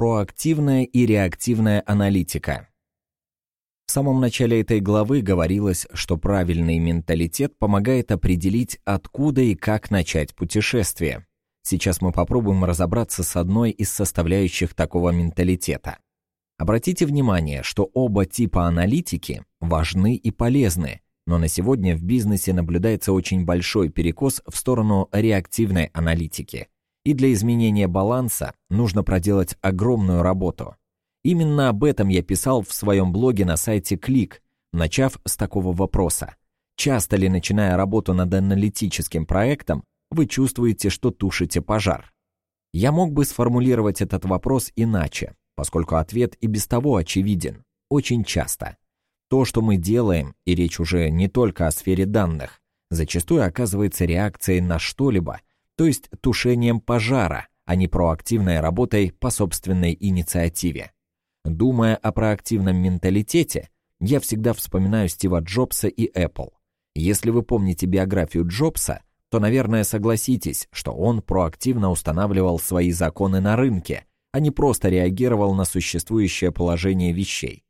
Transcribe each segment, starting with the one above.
Проактивная и реактивная аналитика. В самом начале этой главы говорилось, что правильный менталитет помогает определить, откуда и как начать путешествие. Сейчас мы попробуем разобраться с одной из составляющих такого менталитета. Обратите внимание, что оба типа аналитики важны и полезны, но на сегодня в бизнесе наблюдается очень большой перекос в сторону реактивной аналитики. И для изменения баланса нужно проделать огромную работу. Именно об этом я писал в своем блоге на сайте Клик, начав с такого вопроса. Часто ли, начиная работу над аналитическим проектом, вы чувствуете, что тушите пожар? Я мог бы сформулировать этот вопрос иначе, поскольку ответ и без того очевиден. Очень часто. То, что мы делаем, и речь уже не только о сфере данных, зачастую оказывается реакцией на что-либо, то есть тушением пожара, а не проактивной работой по собственной инициативе. Думая о проактивном менталитете, я всегда вспоминаю Стива Джобса и Apple. Если вы помните биографию Джобса, то, наверное, согласитесь, что он проактивно устанавливал свои законы на рынке, а не просто реагировал на существующее положение вещей.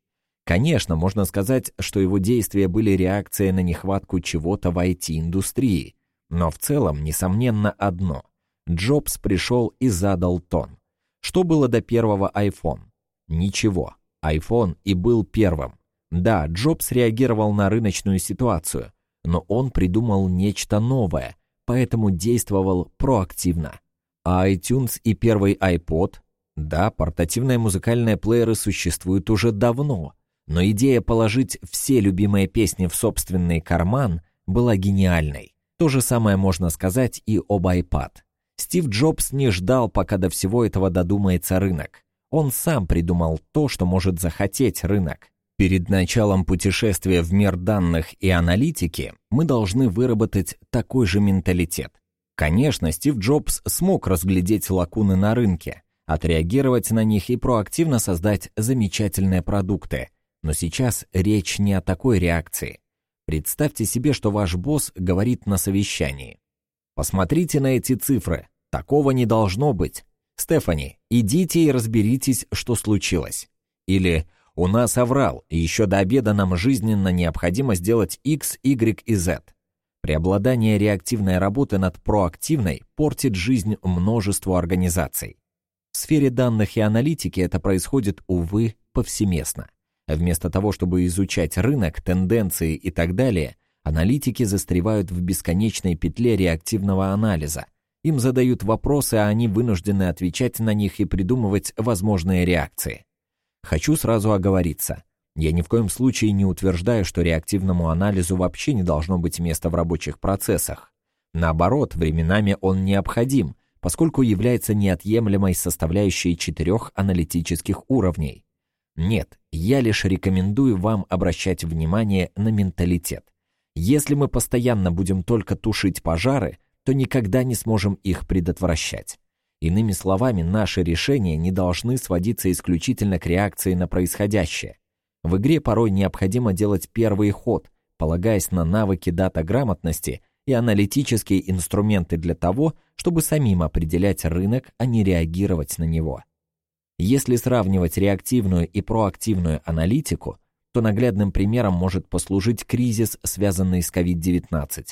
Конечно, можно сказать, что его действия были реакцией на нехватку чего-то в IT-индустрии, но в целом, несомненно, одно. Джобс пришел и задал тон. Что было до первого iPhone? Ничего. iPhone и был первым. Да, Джобс реагировал на рыночную ситуацию, но он придумал нечто новое, поэтому действовал проактивно. А iTunes и первый iPod? Да, портативные музыкальные плееры существуют уже давно, но идея положить все любимые песни в собственный карман была гениальной. То же самое можно сказать и об iPad. Стив Джобс не ждал, пока до всего этого додумается рынок. Он сам придумал то, что может захотеть рынок. Перед началом путешествия в мир данных и аналитики мы должны выработать такой же менталитет. Конечно, Стив Джобс смог разглядеть лакуны на рынке, отреагировать на них и проактивно создать замечательные продукты. Но сейчас речь не о такой реакции. Представьте себе, что ваш босс говорит на совещании. Посмотрите на эти цифры. Такого не должно быть. «Стефани, идите и разберитесь, что случилось». Или «У нас оврал, и еще до обеда нам жизненно необходимо сделать X, Y и Z». Преобладание реактивной работы над проактивной портит жизнь множеству организаций. В сфере данных и аналитики это происходит, увы, повсеместно. Вместо того, чтобы изучать рынок, тенденции и так далее, аналитики застревают в бесконечной петле реактивного анализа – им задают вопросы, а они вынуждены отвечать на них и придумывать возможные реакции. Хочу сразу оговориться. Я ни в коем случае не утверждаю, что реактивному анализу вообще не должно быть места в рабочих процессах. Наоборот, временами он необходим, поскольку является неотъемлемой составляющей четырех аналитических уровней. Нет, я лишь рекомендую вам обращать внимание на менталитет. Если мы постоянно будем только тушить пожары, то никогда не сможем их предотвращать. Иными словами, наши решения не должны сводиться исключительно к реакции на происходящее. В игре порой необходимо делать первый ход, полагаясь на навыки дата-грамотности и аналитические инструменты для того, чтобы самим определять рынок, а не реагировать на него. Если сравнивать реактивную и проактивную аналитику, то наглядным примером может послужить кризис, связанный с COVID-19.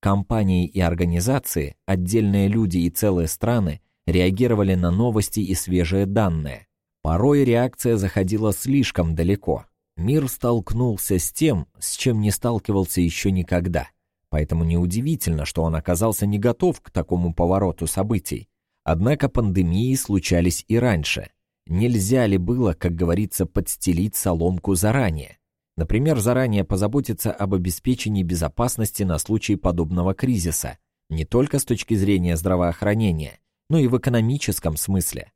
Компании и организации, отдельные люди и целые страны реагировали на новости и свежие данные. Порой реакция заходила слишком далеко. Мир столкнулся с тем, с чем не сталкивался еще никогда. Поэтому неудивительно, что он оказался не готов к такому повороту событий. Однако пандемии случались и раньше. Нельзя ли было, как говорится, подстелить соломку заранее? Например, заранее позаботиться об обеспечении безопасности на случай подобного кризиса, не только с точки зрения здравоохранения, но и в экономическом смысле.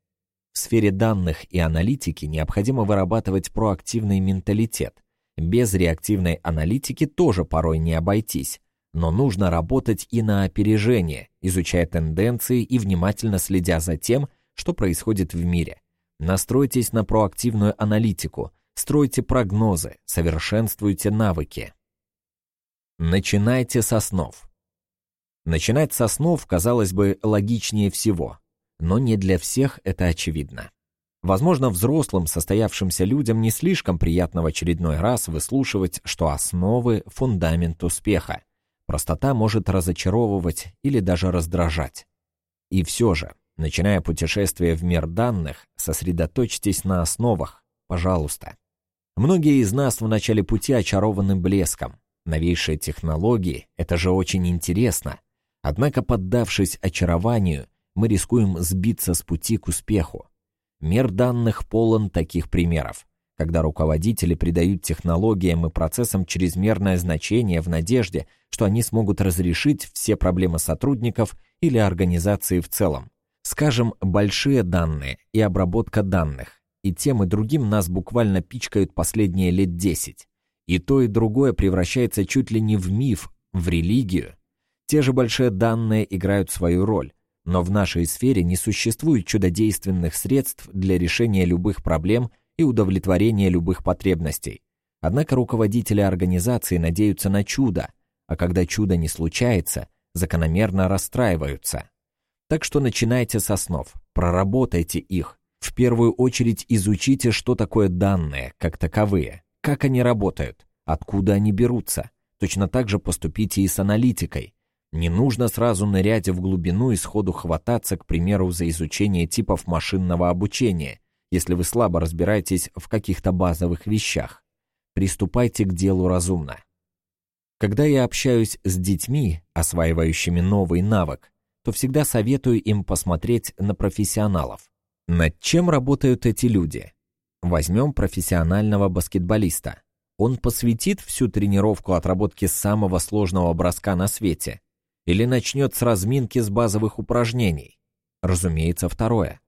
В сфере данных и аналитики необходимо вырабатывать проактивный менталитет. Без реактивной аналитики тоже порой не обойтись, но нужно работать и на опережение, изучая тенденции и внимательно следя за тем, что происходит в мире. Настройтесь на проактивную аналитику – Стройте прогнозы, совершенствуйте навыки. Начинайте со снов. Начинать со снов, казалось бы, логичнее всего, но не для всех это очевидно. Возможно, взрослым, состоявшимся людям не слишком приятно в очередной раз выслушивать, что основы – фундамент успеха. Простота может разочаровывать или даже раздражать. И все же, начиная путешествие в мир данных, сосредоточьтесь на основах, пожалуйста. Многие из нас в начале пути очарованы блеском. Новейшие технологии – это же очень интересно. Однако, поддавшись очарованию, мы рискуем сбиться с пути к успеху. Мир данных полон таких примеров когда руководители придают технологиям и процессам чрезмерное значение в надежде, что они смогут разрешить все проблемы сотрудников или организации в целом. Скажем, большие данные и обработка данных. И тем и другим нас буквально пичкают последние лет 10. И то, и другое превращается чуть ли не в миф, в религию. Те же большие данные играют свою роль, но в нашей сфере не существует чудодейственных средств для решения любых проблем и удовлетворения любых потребностей. Однако руководители организации надеются на чудо, а когда чудо не случается, закономерно расстраиваются. Так что начинайте с основ, проработайте их. В первую очередь изучите, что такое данные, как таковые, как они работают, откуда они берутся. Точно так же поступите и с аналитикой. Не нужно сразу нырять в глубину и сходу хвататься, к примеру, за изучение типов машинного обучения – если вы слабо разбираетесь в каких-то базовых вещах. Приступайте к делу разумно. Когда я общаюсь с детьми, осваивающими новый навык, то всегда советую им посмотреть на профессионалов. Над чем работают эти люди? Возьмем профессионального баскетболиста. Он посвятит всю тренировку отработке самого сложного броска на свете или начнет с разминки с базовых упражнений? Разумеется, второе.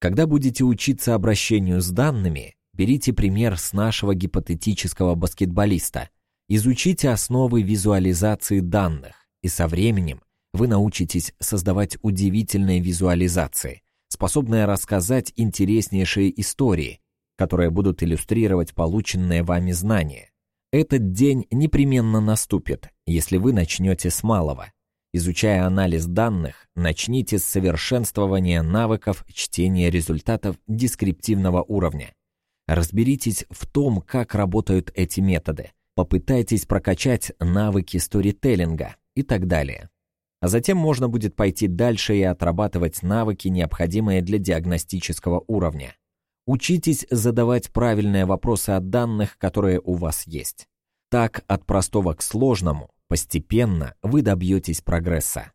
Когда будете учиться обращению с данными, берите пример с нашего гипотетического баскетболиста. Изучите основы визуализации данных, и со временем вы научитесь создавать удивительные визуализации, способные рассказать интереснейшие истории, которые будут иллюстрировать полученные вами знания. Этот день непременно наступит, если вы начнете с малого. Изучая анализ данных, начните с совершенствования навыков чтения результатов дескриптивного уровня. Разберитесь в том, как работают эти методы. Попытайтесь прокачать навыки сторителлинга и так далее. А затем можно будет пойти дальше и отрабатывать навыки, необходимые для диагностического уровня. Учитесь задавать правильные вопросы о данных, которые у вас есть. Так, от простого к сложному Постепенно вы добьетесь прогресса.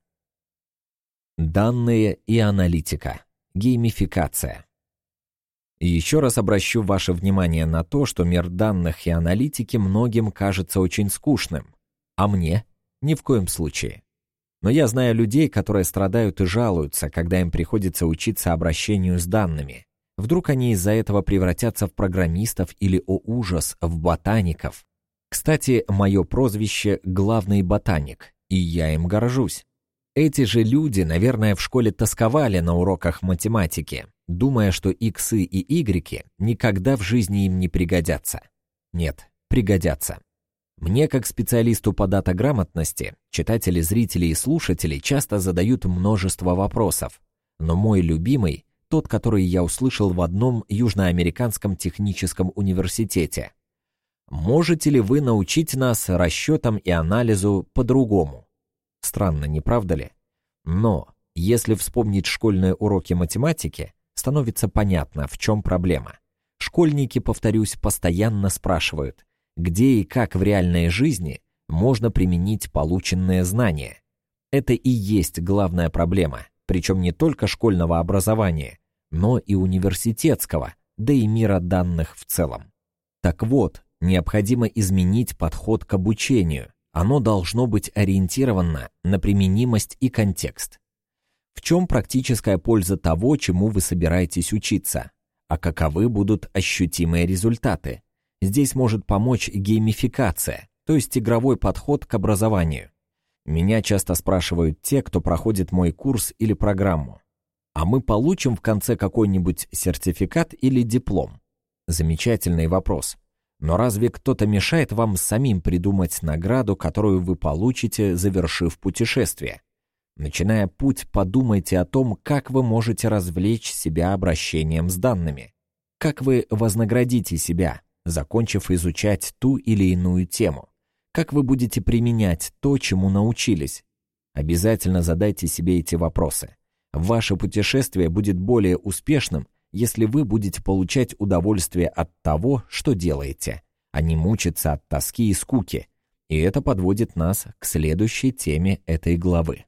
Данные и аналитика. Геймификация. еще раз обращу ваше внимание на то, что мир данных и аналитики многим кажется очень скучным, а мне — ни в коем случае. Но я знаю людей, которые страдают и жалуются, когда им приходится учиться обращению с данными. Вдруг они из-за этого превратятся в программистов или, о ужас, в ботаников. Кстати, мое прозвище — главный ботаник, и я им горжусь. Эти же люди, наверное, в школе тосковали на уроках математики, думая, что иксы и игреки никогда в жизни им не пригодятся. Нет, пригодятся. Мне, как специалисту по датаграмотности, читатели, зрители и слушатели часто задают множество вопросов, но мой любимый — тот, который я услышал в одном южноамериканском техническом университете — Можете ли вы научить нас расчетам и анализу по-другому? Странно, не правда ли? Но, если вспомнить школьные уроки математики, становится понятно, в чем проблема. Школьники, повторюсь, постоянно спрашивают, где и как в реальной жизни можно применить полученные знания. Это и есть главная проблема, причем не только школьного образования, но и университетского, да и мира данных в целом. Так вот, Необходимо изменить подход к обучению. Оно должно быть ориентировано на применимость и контекст. В чем практическая польза того, чему вы собираетесь учиться? А каковы будут ощутимые результаты? Здесь может помочь геймификация, то есть игровой подход к образованию. Меня часто спрашивают те, кто проходит мой курс или программу. А мы получим в конце какой-нибудь сертификат или диплом? Замечательный вопрос. Но разве кто-то мешает вам самим придумать награду, которую вы получите, завершив путешествие? Начиная путь, подумайте о том, как вы можете развлечь себя обращением с данными. Как вы вознаградите себя, закончив изучать ту или иную тему? Как вы будете применять то, чему научились? Обязательно задайте себе эти вопросы. Ваше путешествие будет более успешным, если вы будете получать удовольствие от того, что делаете, а не мучиться от тоски и скуки. И это подводит нас к следующей теме этой главы.